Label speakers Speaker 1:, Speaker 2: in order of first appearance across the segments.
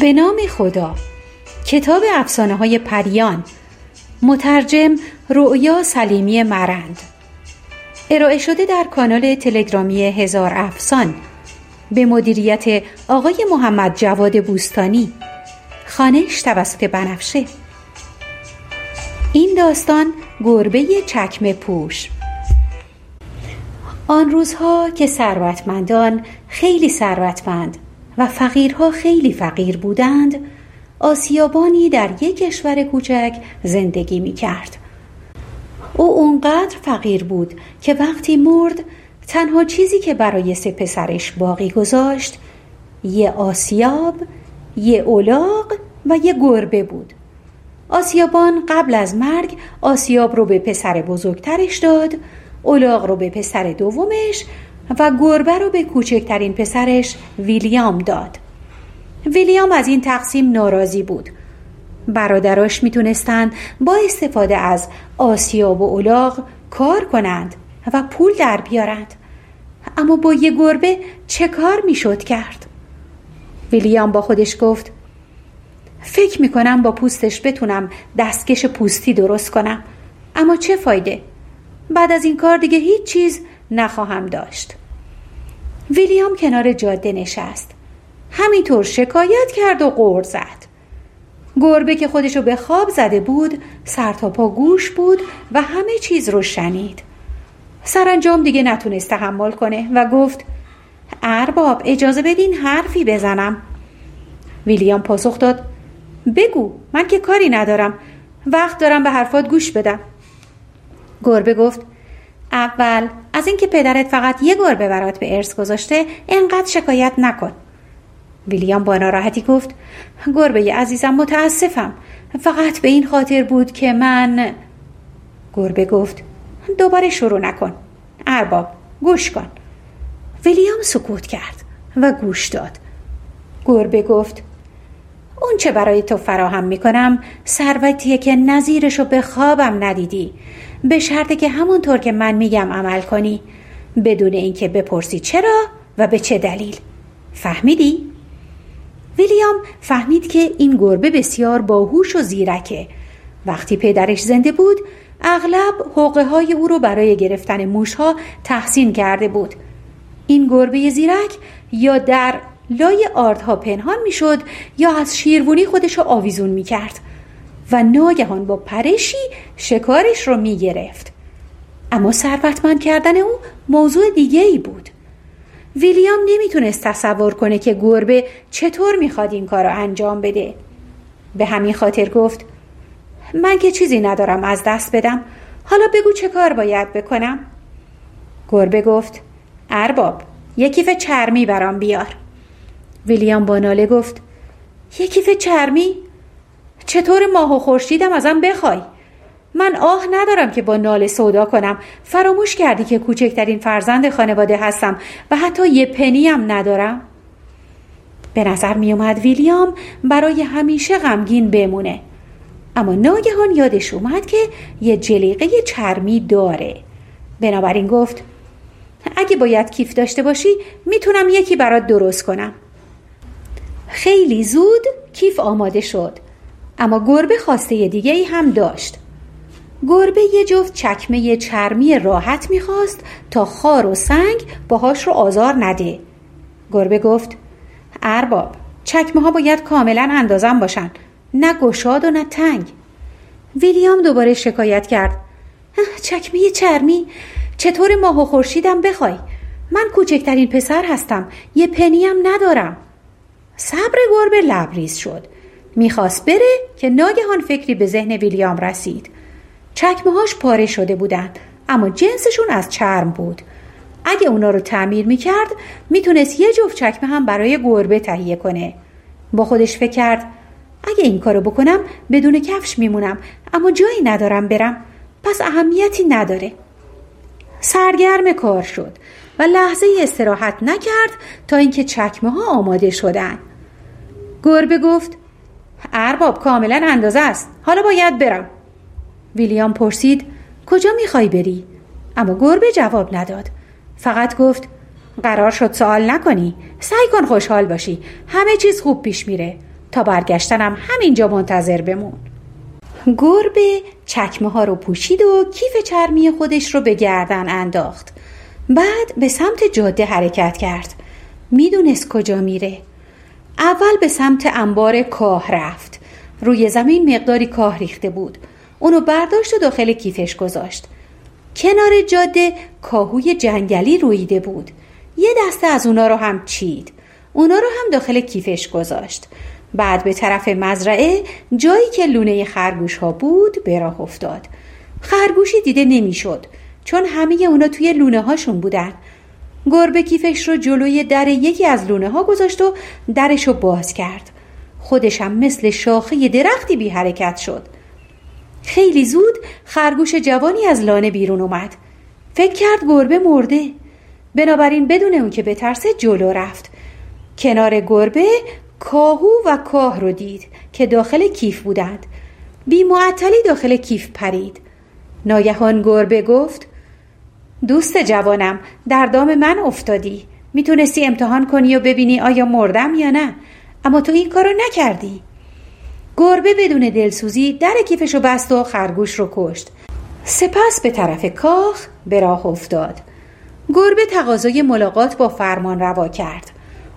Speaker 1: به نام خدا. کتاب افسانه های پریان. مترجم رؤیا سلیمی مرند. ارائه شده در کانال تلگرامی هزار افسان. به مدیریت آقای محمد جواد بوستانی. خانش توسط بنفشه. این داستان گربه چکمه پوش. آن روزها که ثروتمندان خیلی ثروتمند و فقیرها خیلی فقیر بودند آسیابانی در یک کشور کوچک زندگی می کرد. او اونقدر فقیر بود که وقتی مرد تنها چیزی که برای سه پسرش باقی گذاشت یه آسیاب، یه اولاغ و یه گربه بود. آسیابان قبل از مرگ آسیاب رو به پسر بزرگترش داد اولاغ رو به پسر دومش و گربه رو به کوچکترین پسرش ویلیام داد. ویلیام از این تقسیم ناراضی بود. برادراش می‌تونستند با استفاده از آسیاب و اولاغ کار کنند و پول در بیارند. اما با یه گربه چه کار می‌شد کرد؟ ویلیام با خودش گفت فکر می‌کنم با پوستش بتونم دستکش پوستی درست کنم. اما چه فایده؟ بعد از این کار دیگه هیچ چیز نخواهم داشت. ویلیام کنار جاده نشست. همینطور شکایت کرد و غور زد. گربه که خودشو به خواب زده بود سرتاپا گوش بود و همه چیز رو شنید. سرانجام دیگه نتونست تحمل کنه و گفت ارباب اجازه بدین حرفی بزنم. ویلیام پاسخ داد بگو من که کاری ندارم. وقت دارم به حرفات گوش بدم. گربه گفت اول از اینکه پدرت فقط یه گربه برات به ارث گذاشته انقدر شکایت نکن. ویلیام با ناراحتی گفت گربه عزیزم متاسفم. فقط به این خاطر بود که من گربه گفت دوباره شروع نکن. ارباب گوش کن. ویلیام سکوت کرد و گوش داد. گربه گفت اون چه برای تو فراهم می‌کنم ثروتیه که نظیرشو به خوابم ندیدی. به شرطی که همونطور که من میگم عمل کنی. بدون اینکه بپرسی چرا و به چه دلیل. فهمیدی؟ ویلیام فهمید که این گربه بسیار باهوش و زیرکه. وقتی پدرش زنده بود اغلب حقه های او رو برای گرفتن موشها تحسین کرده بود. این گربه زیرک یا در لای آردها پنهان می‌شد یا از شیروونی خودش رو آویزون می‌کرد و ناگهان با پرشی شکارش رو می گرفت. اما ثروتمند کردن او موضوع دیگه ای بود. ویلیام نمی‌تونست تصور کنه که گربه چطور می‌خواد این کار رو انجام بده. به همین خاطر گفت من که چیزی ندارم از دست بدم حالا بگو چه کار باید بکنم؟ گربه گفت ارباب یک کیف چرمی برام بیار. ویلیام با ناله گفت یک کیف چرمی؟ چطور ماه و خورشیدم ازم بخوای؟ من آه ندارم که با ناله سودا کنم. فراموش کردی که کوچکترین فرزند خانواده هستم و حتی یه پنی هم ندارم. به نظر می اومد ویلیام برای همیشه غمگین بمونه. اما ناگهان یادش اومد که یه جلیقه چرمی داره. بنابراین گفت اگه باید کیف داشته باشی می‌تونم یکی برات درست کنم. خیلی زود کیف آماده شد. اما گربه خواسته دیگه ای هم داشت. گربه یه جفت چکمه چرمی راحت می‌خواست تا خار و سنگ باهاش رو آزار نده. گربه گفت ارباب چکمه ها باید کاملا اندازم باشن نه گشاد و نه تنگ. ویلیام دوباره شکایت کرد. چکمه چرمی چطور ماه و خورشیدم بخوای؟ من کوچکترین پسر هستم یه پنیم ندارم. صبر گربه لبریز شد. می‌خواست بره که ناگهان فکری به ذهن ویلیام رسید. چکمه هاش پاره شده بودند اما جنسشون از چرم بود. اگه اونا رو تعمیر می‌کرد می‌تونست یه جفت چکمه هم برای گربه تهیه کنه. با خودش فکر کرد اگه این کارو بکنم بدون کفش میمونم اما جایی ندارم برم. پس اهمیتی نداره. سرگرم کار شد. و لحظه استراحت نکرد تا اینکه چکمه ها آماده شدن. گربه گفت ارباب کاملا اندازه است. حالا باید برم. ویلیام پرسید کجا می‌خوای بری؟ اما گربه جواب نداد. فقط گفت قرار شد سوال نکنی. سعی کن خوشحال باشی. همه چیز خوب پیش میره. تا برگشتنم همینجا منتظر بمون. گربه چکمه ها رو پوشید و کیف چرمی خودش رو به گردن انداخت. بعد به سمت جاده حرکت کرد. می‌دونست کجا میره. اول به سمت انبار کاه رفت. روی زمین مقداری کاه ریخته بود. اونو برداشت و داخل کیفش گذاشت. کنار جاده کاهوی جنگلی رویده بود. یه دسته از اونا رو هم چید. اونا رو هم داخل کیفش گذاشت. بعد به طرف مزرعه جایی که لونه خرگوش ها بود به راه افتاد. خرگوشی دیده نمی‌شد. چون همه اونا توی لونه هاشون بودن. گربه کیفش رو جلوی در یکی از لونه ها گذاشت و درش رو باز کرد. خودشم مثل شاخه درختی بی حرکت شد. خیلی زود خرگوش جوانی از لانه بیرون اومد. فکر کرد گربه مرده. بنابراین بدون اون که بترسه جلو رفت. کنار گربه کاهو و کاه رو دید که داخل کیف بودند. بی معطلی داخل کیف پرید. ناگهان گربه گفت دوست جوانم در دام من افتادی. می‌تونستی امتحان کنی و ببینی آیا مردم یا نه. اما تو این کارو نکردی. گربه بدون دلسوزی در کیفش رو بست و خرگوش رو کشت. سپس به طرف کاخ به راه افتاد. گربه تقاضای ملاقات با فرمان روا کرد.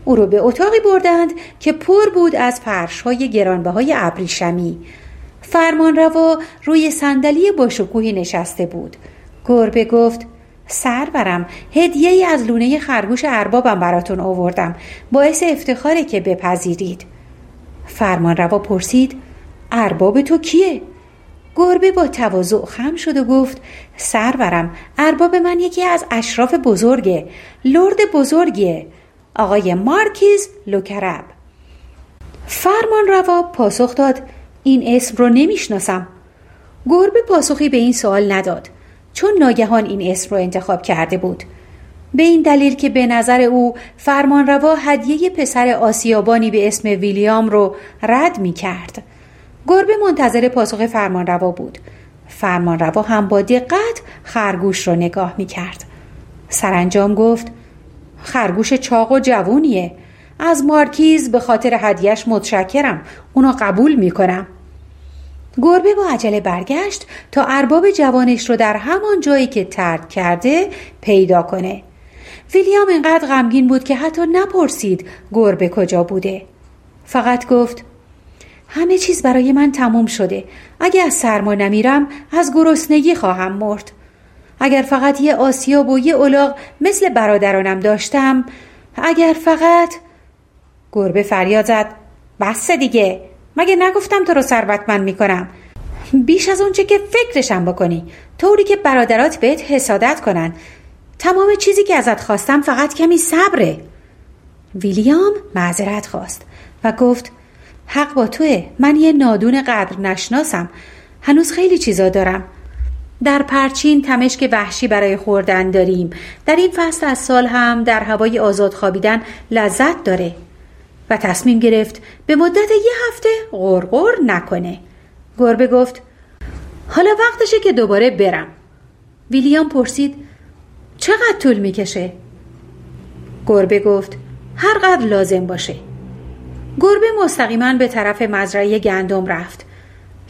Speaker 1: او رو به اتاقی بردند که پر بود از فرش های گرانبه های ابریشمی. فرمان روا روی صندلی با شکوهی نشسته بود. گربه گفت سرورم هدیه ای از لونه خرگوش اربابم براتون آوردم. باعث افتخاره که بپذیرید. فرمان روا پرسید ارباب تو کیه؟ گربه با تواضع خم شد و گفت سرورم ارباب من یکی از اشراف بزرگه. لرد بزرگیه. آقای مارکیز لوکرب. فرمان روا پاسخ داد این اسم رو نمی‌شناسم. گربه پاسخی به این سوال نداد. چون ناگهان این اسم رو انتخاب کرده بود به این دلیل که به نظر او فرمانروا هدیه پسر آسیابانی به اسم ویلیام رو رد می کرد. گربه منتظر پاسخ فرمانروا بود. فرمانروا هم با دقت خرگوش رو نگاه می کرد. سرانجام گفت خرگوش چاق و جوونیه. از مارکیز به خاطر هدیهش متشکرم. اونو قبول می کنم. گربه با عجله برگشت تا ارباب جوانش رو در همان جایی که ترک کرده پیدا کنه. ویلیام اینقدر غمگین بود که حتی نپرسید گربه کجا بوده. فقط گفت همه چیز برای من تموم شده. اگه از سرما نمیرم از گرسنگی خواهم مرد. اگر فقط یه آسیاب و یه اولاغ مثل برادرانم داشتم اگر فقط گربه فریاد زد بس دیگه مگه نگفتم تو رو ثروتمند می‌کنم؟ بیش از اونچه که فکرشم بکنی. طوری که برادرات بهت حسادت کنن. تمام چیزی که ازت خواستم فقط کمی صبره. ویلیام معذرت خواست و گفت حق با توه. من یه نادون قدر نشناسم. هنوز خیلی چیزا دارم. در پرچین تمشک وحشی برای خوردن داریم. در این فصل از سال هم در هوای آزاد خوابیدن لذت داره. و تصمیم گرفت به مدت یه هفته غرغر نکنه. گربه گفت حالا وقتشه که دوباره برم. ویلیام پرسید چقدر طول می‌کشه؟ گربه گفت هر قدر لازم باشه. گربه مستقیما به طرف مزرعه گندم رفت.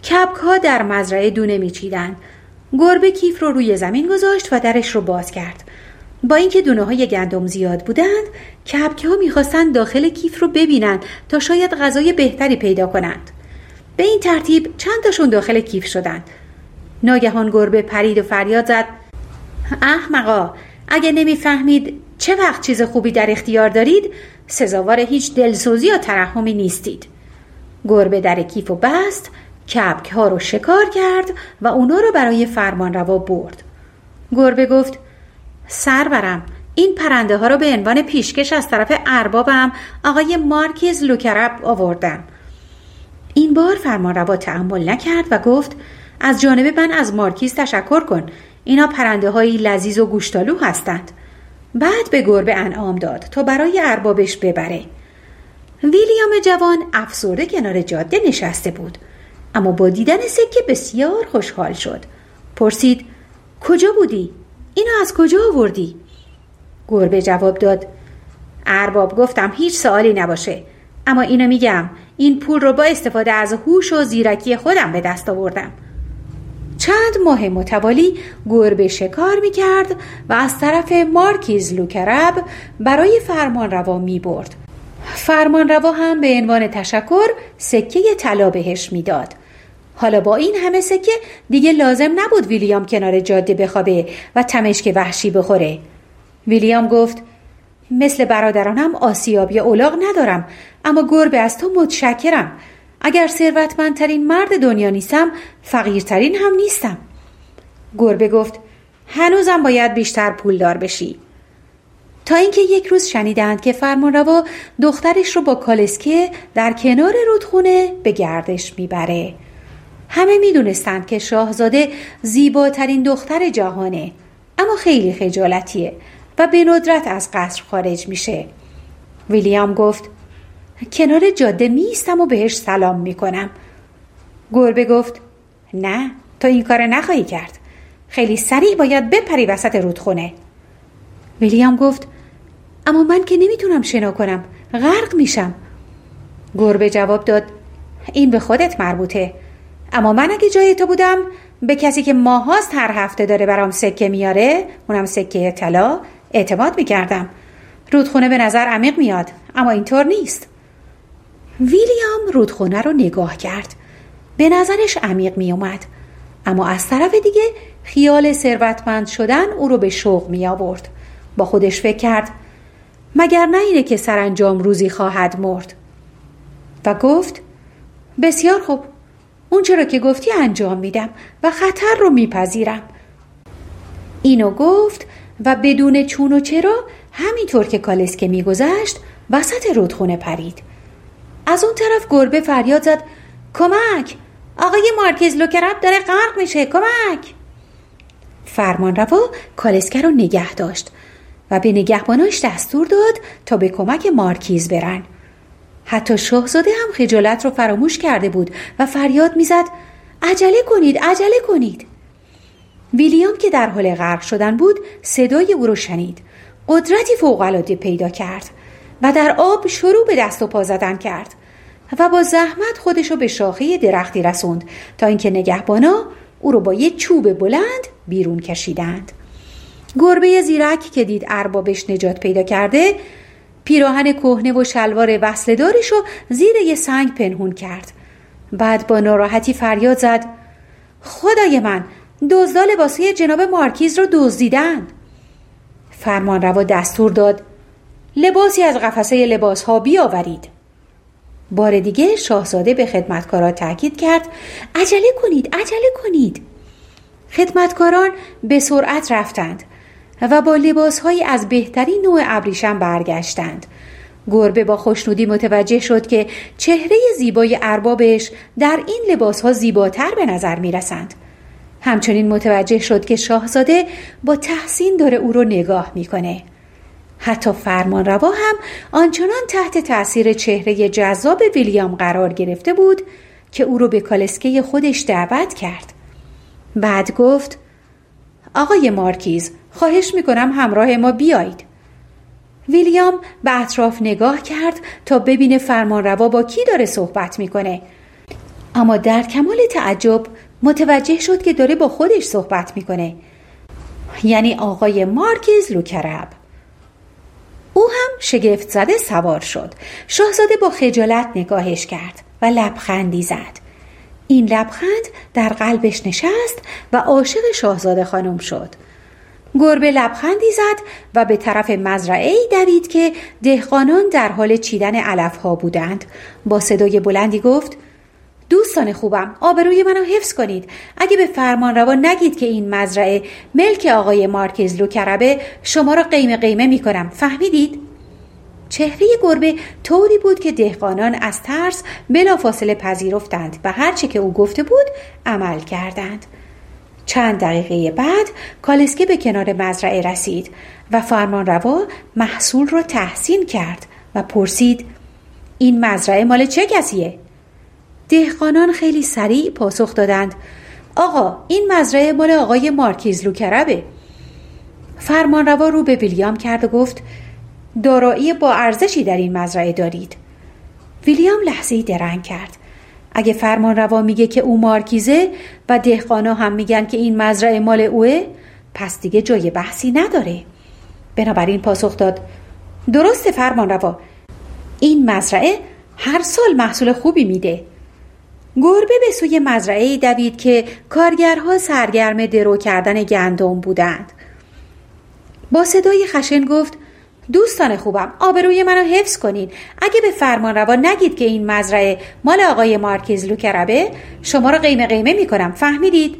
Speaker 1: کپک ها در مزرعه دونه میچیدند گربه کیف رو روی زمین گذاشت و درش رو باز کرد. با اینکه دونه های گندم زیاد بودند کپک ها می‌خواستند داخل کیف رو ببینند تا شاید غذای بهتری پیدا کنند. به این ترتیب چند تاشون داخل کیف شدند. ناگهان گربه پرید و فریاد زد. احمقا اگه نمی‌فهمید چه وقت چیز خوبی در اختیار دارید سزاوار هیچ دلسوزی یا ترحمی نیستید. گربه در کیف و بست کپک ها رو شکار کرد و اونا رو برای فرمان روا برد. گربه گفت سرورم. این پرنده ها رو به عنوان پیشکش از طرف اربابم آقای مارکیز لوکرب آوردم. این بار فرمان روا تحمل نکرد و گفت از جانب من از مارکیز تشکر کن. اینا پرنده های لذیذ و گوشتالو هستند. بعد به گربه انعام داد تا برای اربابش ببره. ویلیام جوان افسرده کنار جاده نشسته بود اما با دیدن سکه بسیار خوشحال شد. پرسید کجا بودی؟ اینو از کجا آوردی؟ گربه جواب داد ارباب گفتم هیچ سوالی نباشه اما اینو میگم این پول رو با استفاده از هوش و زیرکی خودم به دست آوردم چند ماه متوالی گربه شکار می کرد و از طرف مارکیز لوکرب برای فرمان روا می برد. فرمان روا هم به عنوان تشکر سکه طلا بهش می‌داد. حالا با این همه سکه دیگه لازم نبود ویلیام کنار جاده بخوابه و تمشک وحشی بخوره. ویلیام گفت مثل برادرانم آسیاب یا اولاغ ندارم اما گربه از تو متشکرم. اگر ثروتمندترین مرد دنیا نیستم فقیرترین هم نیستم. گربه گفت هنوزم باید بیشتر پولدار بشی. تا اینکه یک روز شنیدند که فرمانروا دخترش رو با کالسکه در کنار رودخونه به گردش می‌بره. همه می‌دونستند که شاهزاده زیباترین دختر جهانه اما خیلی خجالتیه و به ندرت از قصر خارج میشه. ویلیام گفت کنار جاده میستم و بهش سلام می‌کنم. گربه گفت نه تو این کار نخواهی کرد. خیلی سریع باید بپری وسط رودخونه. ویلیام گفت اما من که نمی‌تونم شنا کنم غرق میشم. گربه جواب داد این به خودت مربوطه. اما من اگه جای تو بودم به کسی که ماهاست هر هفته داره برام سکه میاره اونم سکه طلا اعتماد می‌کردم. رودخونه به نظر عمیق میاد اما اینطور نیست. ویلیام رودخونه رو نگاه کرد. به نظرش عمیق می اومد اما از طرف دیگه خیال ثروتمند شدن او رو به شوق می آورد با خودش فکر کرد مگر نه اینه که سرانجام روزی خواهد مرد؟ و گفت بسیار خوب. اون چرا که گفتی انجام میدم و خطر رو میپذیرم. اینو گفت و بدون چون و چرا همینطور که کالسکه میگذشت وسط رودخونه پرید. از اون طرف گربه فریاد زد کمک! آقای مارکیز لوکرب داره غرق میشه کمک! فرمان روا کالسکه رو نگه داشت و به نگهباناش دستور داد تا به کمک مارکیز برن. حتی شاهزاده هم خجالت رو فراموش کرده بود و فریاد می‌زد عجله کنید عجله کنید. ویلیام که در حال غرق شدن بود صدای او رو شنید. قدرتی فوقالعاده پیدا کرد و در آب شروع به دست و پا زدن کرد و با زحمت خودشو به شاخه درختی رسوند تا اینکه نگهبانا او رو با یک چوب بلند بیرون کشیدند. گربه زیرک که دید اربابش نجات پیدا کرده پیراهن کهنه و شلوار وصلدارش رو زیر یه سنگ پنهون کرد. بعد با ناراحتی فریاد زد خدای من دزدا لباسهای جناب مارکیز رو دزدیدن. فرمان روا دستور داد لباسی از قفسه لباس ها بیاورید. بار دیگه شاهزاده به خدمتکارا تاکید کرد عجله کنید عجله کنید. خدمتکاران به سرعت رفتند. و با لباسهایی از بهترین نوع ابریشم برگشتند گربه با خوشنودی متوجه شد که چهره زیبای اربابش در این لباسها زیباتر به نظر می رسند. همچنین متوجه شد که شاهزاده با تحسین داره او رو نگاه می‌کنه. حتی فرمان روا هم آنچنان تحت تأثیر چهره جذاب ویلیام قرار گرفته بود که او رو به کالسکه خودش دعوت کرد. بعد گفت آقای مارکیز خواهش می‌کنم همراه ما بیایید. ویلیام به اطراف نگاه کرد تا ببینه فرمان روا با کی داره صحبت می‌کنه. اما در کمال تعجب متوجه شد که داره با خودش صحبت می‌کنه. یعنی آقای مارکیز لوکرب. او هم شگفت زده سوار شد شاهزاده با خجالت نگاهش کرد و لبخندی زد این لبخند در قلبش نشست و عاشق شاهزاده خانم شد گربه لبخندی زد و به طرف مزرعه ای دوید که دهقانان در حال چیدن علف ها بودند. با صدای بلندی گفت دوستان خوبم آبروی منو حفظ کنید. اگه به فرمان روا نگید که این مزرعه ملک آقای مارکز لوکربه شما را قیمه قیمه می‌کنم. فهمیدید؟ چهره گربه طوری بود که دهقانان از ترس بلافاصله پذیرفتند و هرچه که او گفته بود عمل کردند. چند دقیقه بعد کالسکه به کنار مزرعه رسید و فرمان روا محصول را تحسین کرد و پرسید این مزرعه مال چه کسیه؟ دهقانان خیلی سریع پاسخ دادند آقا این مزرعه مال آقای مارکیز لوکربه. فرمانروا رو به ویلیام کرد و گفت دارایی با ارزشی در این مزرعه دارید. ویلیام لحظه درنگ کرد. اگه فرمان روا میگه که او مارکیزه و دهقانا هم میگن که این مزرعه مال اوه پس دیگه جای بحثی نداره. بنابراین پاسخ داد درست فرمان روا. این مزرعه هر سال محصول خوبی میده. گربه به سوی مزرعه دوید که کارگرها سرگرم درو کردن گندم بودند. با صدای خشن گفت دوستان خوبم آبروی منو حفظ کنید اگه به فرمان روا نگید که این مزرعه مال آقای مارکیز لوکربه شما رو قیمه قیمه می‌کنم فهمیدید؟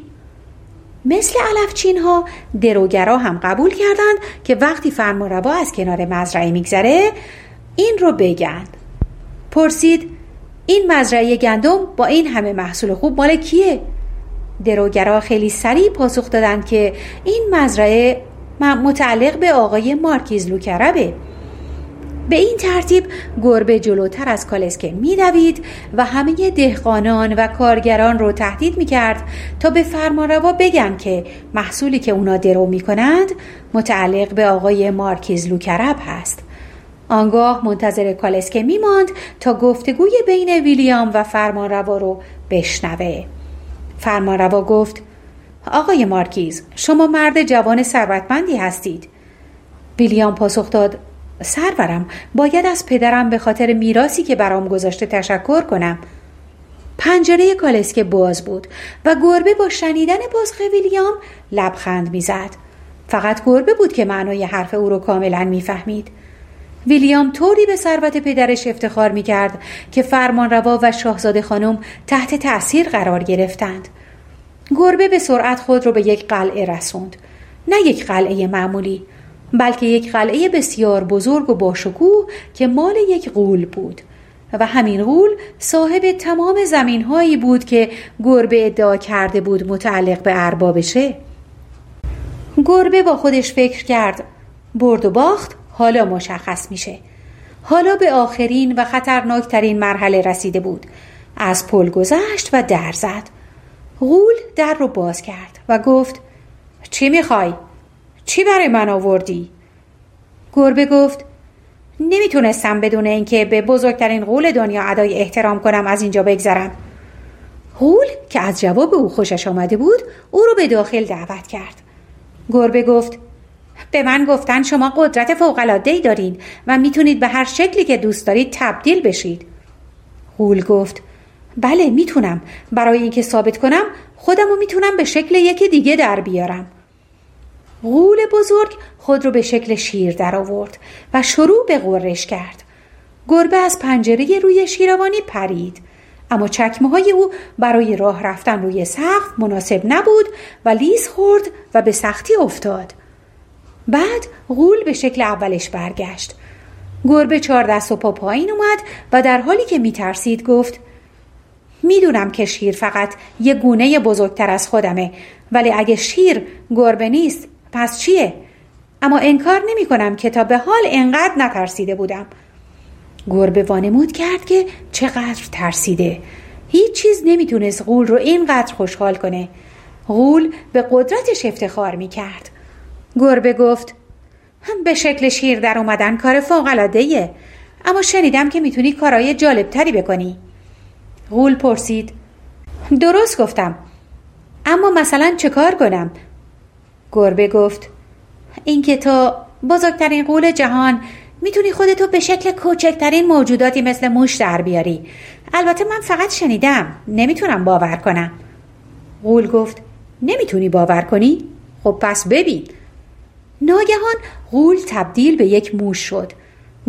Speaker 1: مثل علفچین ها دروگرا هم قبول کردند که وقتی فرمان روا از کنار مزرعه میگذره این رو بگند پرسید این مزرعه گندم با این همه محصول خوب مال کیه؟ دروگرا خیلی سریع پاسخ دادند که این مزرعه متعلق به آقای مارکیز لوکربه. به این ترتیب گربه جلوتر از کالسکه میدوید و همه دهقانان و کارگران رو تهدید می‌کرد تا به فرمانروا بگن که محصولی که اونا درو می‌کنند متعلق به آقای مارکیز لوکرب هست. آنگاه منتظر کالسکه میماند تا گفتگوی بین ویلیام و فرمانروا رو بشنوه. فرمانروا گفت آقای مارکیز شما مرد جوان ثروتمندی هستید. ویلیام پاسخ داد سرورم باید از پدرم به خاطر میراسی که برام گذاشته تشکر کنم. پنجره کالسکه باز بود و گربه با شنیدن پاسخ ویلیام لبخند می‌زد. فقط گربه بود که معنای حرف او رو کاملا می‌فهمید. ویلیام طوری به ثروت پدرش افتخار می کرد که فرمانروا و شاهزاده خانم تحت تأثیر قرار گرفتند. گربه به سرعت خود را به یک قلعه رسوند. نه یک قلعه معمولی بلکه یک قلعه بسیار بزرگ و باشکوه که مال یک غول بود. و همین غول صاحب تمام زمین هایی بود که گربه ادعا کرده بود متعلق به اربابشه گربه با خودش فکر کرد برد و باخت حالا مشخص میشه. حالا به آخرین و خطرناکترین مرحله رسیده بود. از پل گذشت و در زد. غول در رو باز کرد و گفت چی می‌خوای؟ چی برای من آوردی؟ گربه گفت نمی‌تونستم بدون اینکه به بزرگترین غول دنیا ادای احترام کنم از اینجا بگذرم غول که از جواب او خوشش آمده بود او رو به داخل دعوت کرد گربه گفت به من گفتن شما قدرت فوق‌العاده‌ای دارین و می‌تونید به هر شکلی که دوست دارید تبدیل بشید. غول گفت بله می‌تونم برای اینکه ثابت کنم خودمو می‌تونم به شکل یکی دیگه در بیارم. غول بزرگ خود رو به شکل شیر در آورد و شروع به غرش کرد. گربه از پنجره روی شیروانی پرید. اما چکمه های او برای راه رفتن روی سقف مناسب نبود و لیز خورد و به سختی افتاد. بعد غول به شکل اولش برگشت گربه چهار دست و پا پایین اومد و در حالی که میترسید گفت می‌دونم که شیر فقط یه گونه بزرگتر از خودمه ولی اگه شیر گربه نیست پس چیه؟ اما انکار نمی کنم که تا به حال انقدر نترسیده بودم. گربه وانمود کرد که چقدر ترسیده. هیچ چیز نمی‌تونست غول رو اینقدر خوشحال کنه. غول به قدرتش افتخار می کرد گربه گفت به شکل شیر در اومدن کار فوق العاده اما شنیدم که می‌تونی کارهای جالبتری بکنی. غول پرسید. درست گفتم. اما مثلا چه کار کنم؟ گربه گفت. اینکه تو بزرگترین قول جهان می‌تونی خودتو به شکل کوچکترین موجوداتی مثل موش در بیاری. البته من فقط شنیدم. نمی‌تونم باور کنم. غول گفت. نمی‌تونی باور کنی؟ خب پس ببین. ناگهان غول تبدیل به یک موش شد.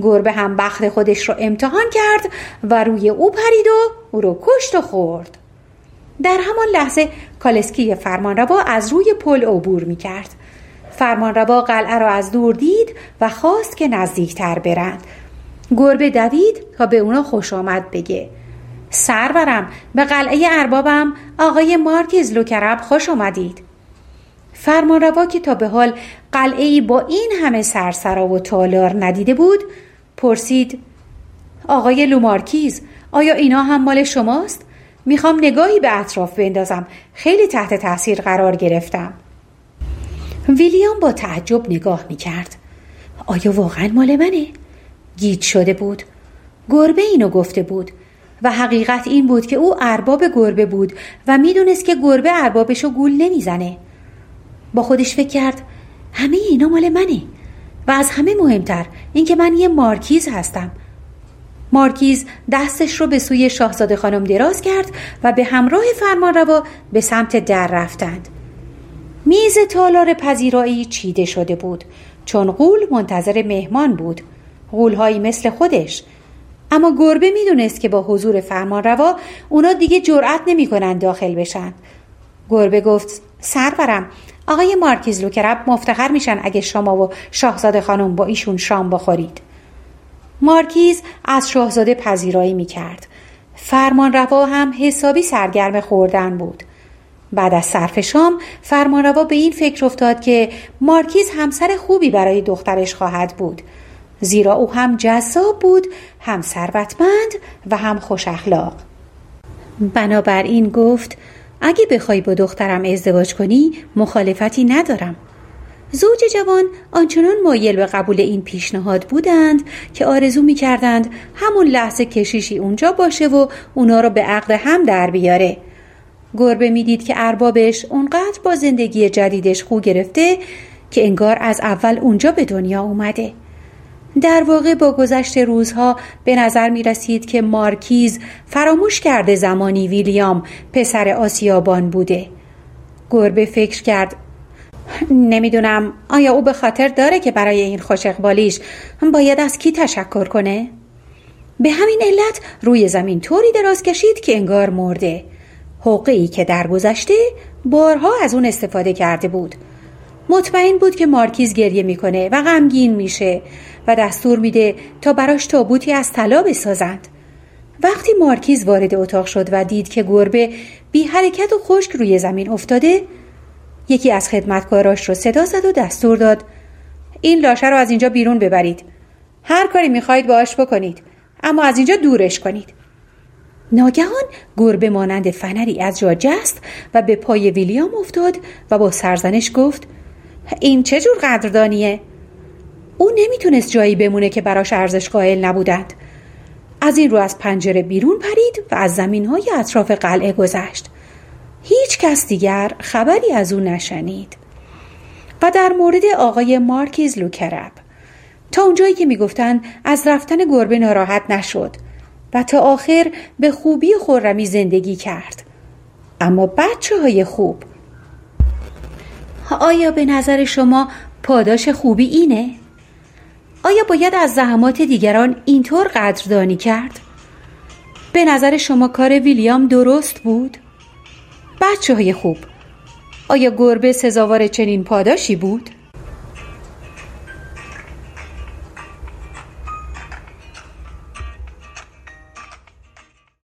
Speaker 1: گربه هم بخت خودش رو امتحان کرد و روی او پرید و او رو کشت و خورد. در همان لحظه کالسکی فرمانروا از روی پل عبور می کرد فرمانروا قلعه را از دور دید و خواست که نزدیکتر برند. گربه دوید تا به اونا خوش آمد بگه سرورم به قلعه اربابم آقای مارکیز دوکاراباس خوش آمدید. فرمانروا که تا به حال قلعه با این همه سرسرا و تالار ندیده بود پرسید آقای لو مارکیز آیا اینا هم مال شماست؟ می‌خوام نگاهی به اطراف بندازم. خیلی تحت تاثیر قرار گرفتم. ویلیام با تعجب نگاه می‌کرد. آیا واقعا مال منه؟ گیج شده بود. گربه اینو گفته بود و حقیقت این بود که او ارباب گربه بود و می‌دونست که گربه اربابشو گول نمی‌زنه. با خودش فکر کرد همه اینا مال منه. و از همه مهمتر اینکه من یه مارکیز هستم. مارکیز دستش رو به سوی شاهزاده خانم دراز کرد و به همراه فرمانروا به سمت در رفتند. میز تالار پذیرایی چیده شده بود چون قول منتظر مهمان بود. قولهایی مثل خودش. اما گربه می‌دونست که با حضور فرمانروا اونا دیگه جرأت نمی‌کنن داخل بشن. گربه گفت سرورم آقای مارکیز لوکرب مفتخر میشن اگه شما و شاهزاده خانم با ایشون شام بخورید. مارکیز از شاهزاده پذیرایی می‌کرد. فرمانروا هم حسابی سرگرم خوردن بود. بعد از صرف شام فرمانروا به این فکر افتاد که مارکیز همسر خوبی برای دخترش خواهد بود. زیرا او هم جذاب بود هم ثروتمند و هم خوش اخلاق. بنابراین گفت اگه بخوای با دخترم ازدواج کنی مخالفتی ندارم. زوج جوان آنچنان مایل به قبول این پیشنهاد بودند که آرزو می کردند همون لحظه کشیشی اونجا باشه و اونا رو به عقد هم در بیاره. گربه می‌دید که اربابش اونقدر با زندگی جدیدش خو گرفته که انگار از اول اونجا به دنیا اومده. در واقع با گذشت روزها به نظر می رسید که مارکیز فراموش کرده زمانی ویلیام پسر آسیابان بوده. گربه فکر کرد نمی‌دونم آیا او به خاطر داره که برای این خوش اقبالیش باید از کی تشکر کنه؟ به همین علت روی زمین طوری دراز کشید که انگار مرده. حقه که درگذشته بارها از اون استفاده کرده بود. مطمئن بود که مارکیز گریه می‌کنه و غمگین میشه. و دستور میده تا براش تابوتی از طلا بسازند. وقتی مارکیز وارد اتاق شد و دید که گربه بی حرکت و خشک روی زمین افتاده یکی از خدمتکاراش رو صدا زد و دستور داد این لاشه رو از اینجا بیرون ببرید. هر کاری می‌خواهید باش بکنید اما از اینجا دورش کنید. ناگهان گربه مانند فنری از جا جست و به پای ویلیام افتاد و با سرزنش گفت این چه جور قدردانیه؟ او نمی‌تونست جایی بمونه که براش ارزش قائل نبودند. از این رو از پنجره بیرون پرید و از زمین های اطراف قلعه گذشت. هیچ کس دیگر خبری از او نشنید. و در مورد آقای مارکیز لوکرب تا اونجایی که می‌گفتند از رفتن گربه ناراحت نشد و تا آخر به خوبی خورمی زندگی کرد. اما بچه های خوب. آیا به نظر شما پاداش خوبی اینه؟ آیا باید از زحمات دیگران اینطور قدردانی کرد؟ به نظر شما کار ویلیام درست بود؟ بچه های خوب آیا گربه سزاوار چنین پاداشی بود؟